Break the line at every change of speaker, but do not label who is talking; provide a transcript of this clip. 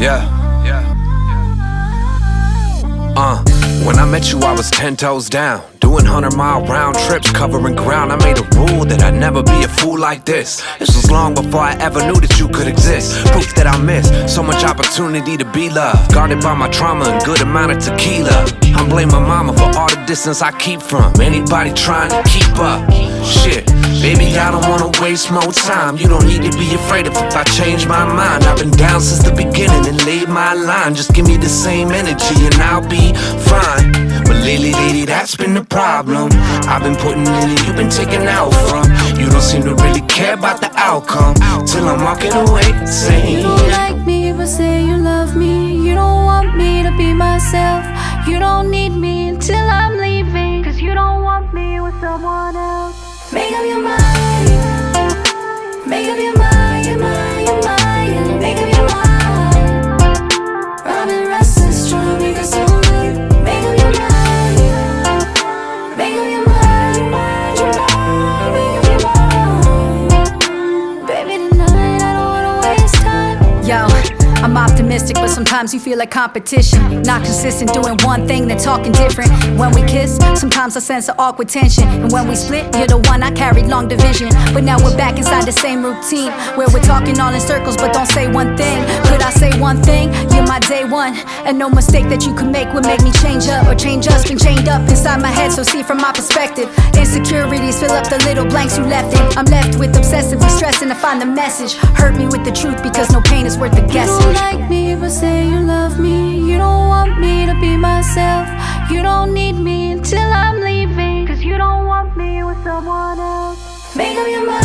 Yeah. Uh, when I met you, I was ten toes down. Doing hundred mile round trips, covering ground. I made a rule that I'd never be a fool like this. This was long before I ever knew that you could exist. Proof that I missed so much opportunity to be loved. Guarded by my trauma and good amount of tequila. I'm blaming my mama for all the distance I keep from anybody trying to keep up. Shit, I don't wanna waste more time. You don't need to be afraid of if I change my mind. I've been down since the beginning and laid my line. Just give me the same energy and I'll be fine. But lately, lady, that's been the problem. I've been putting in and you've been taking out from. You don't seem to really care about the outcome. Till I'm walking away saying, You
don't like me, but say you love me. You don't want me to be myself. You don't need me until I'm leaving. Cause you don't want me with someone else.
I'm optimistic, but sometimes you feel like competition. Not consistent, doing one thing, then talking different. When we kiss, sometimes I sense an awkward tension. And when we split, you're the one I carried long division. But now we're back inside the same routine where we're talking all in circles, but don't say one thing. Could I day one. And no mistake that you could make would make me change up or change us. Been chained up inside my head, so see from my perspective. Insecurities fill up the little blanks you left in. I'm left with obsessively stressing to find the message. Hurt me with the truth because no pain is worth the guessing.
You don't like me, but say you love me. You don't want me to be myself. You don't need me until I'm leaving. Cause you don't want me with someone else. Make up your mind.